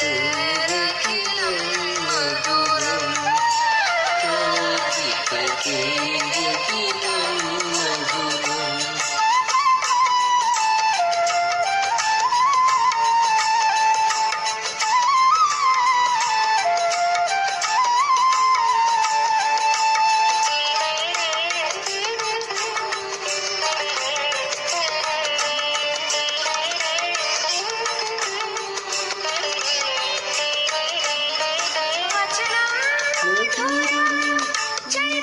Thank you.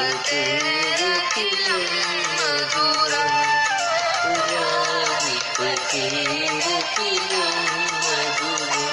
Thank you.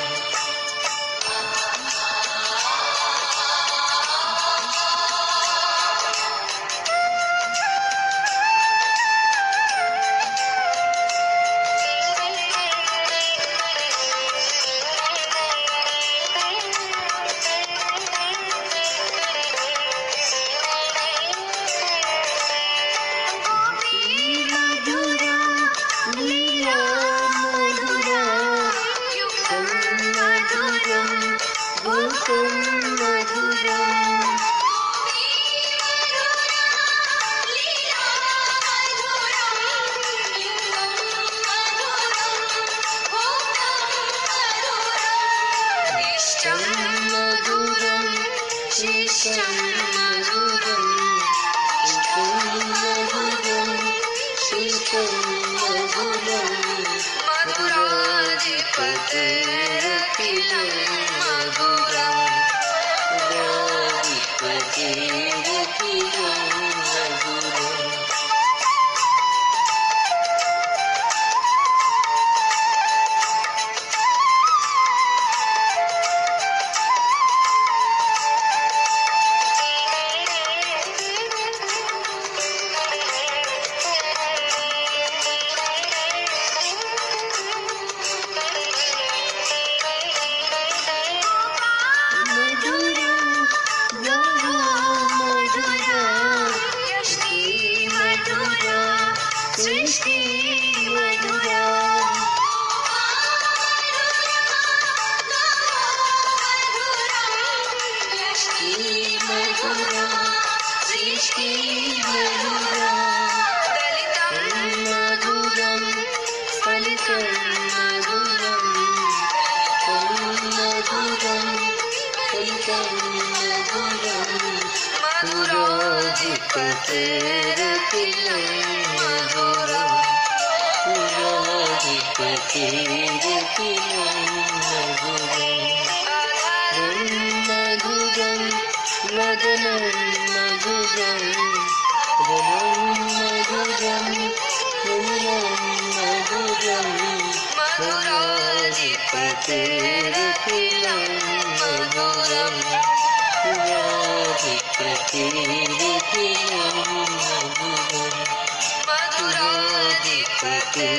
गुरु तेरे पिले तेरे पिले मधुरम নগনম নগুজম গনম নগুজম নগুজম নগুজম মধুরাজিপতে রখিলাম নগুজম মধুরাজিপতে রখিলাম নগুজম মধুরাজিপতে